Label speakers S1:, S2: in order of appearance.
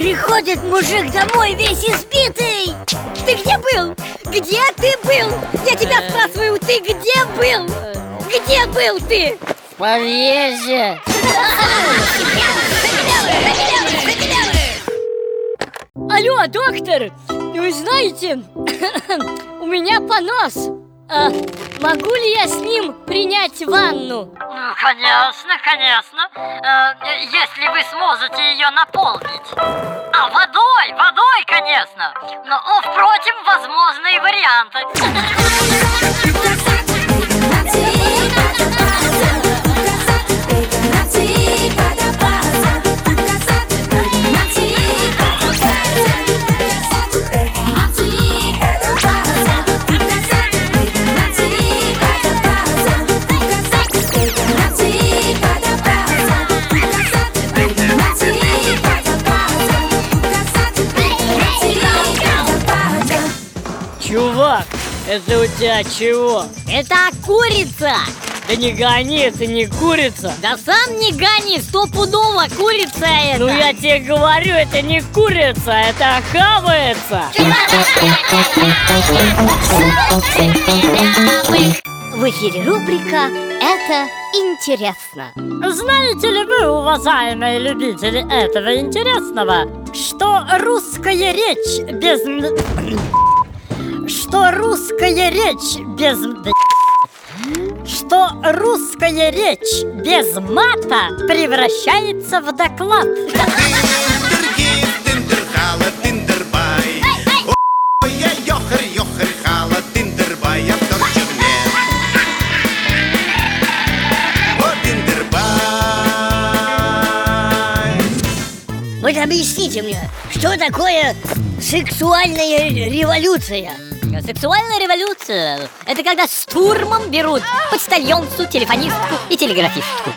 S1: Приходит мужик домой весь избитый Ты где был? Где ты был? Я тебя спрашиваю, ты где был? Где был ты?
S2: В подъезде
S3: Алло, доктор, вы знаете, у меня понос а, Могу ли я с ним принять ванну?
S4: Ну, конечно, конечно. Э, Если вы сможете ее наполнить. А водой, водой, конечно. Но, впрочем, возможны и варианты
S3: Чувак, это у тебя чего?
S1: Это курица!
S3: Да не гони, это не курица.
S1: Да сам не гони, стопудово курица это!
S3: Ну я тебе говорю, это не курица, это хавается
S1: В эфире рубрика «Это интересно»
S2: Знаете ли вы, уважаемые любители этого интересного, что русская речь без... Что русская речь без... Что русская речь без мата превращается в доклад.
S1: Вот объясните мне, что такое сексуальная революция?
S4: Сексуальная революция – это когда штурмом берут почтальонцу, телефонистку и телеграфистку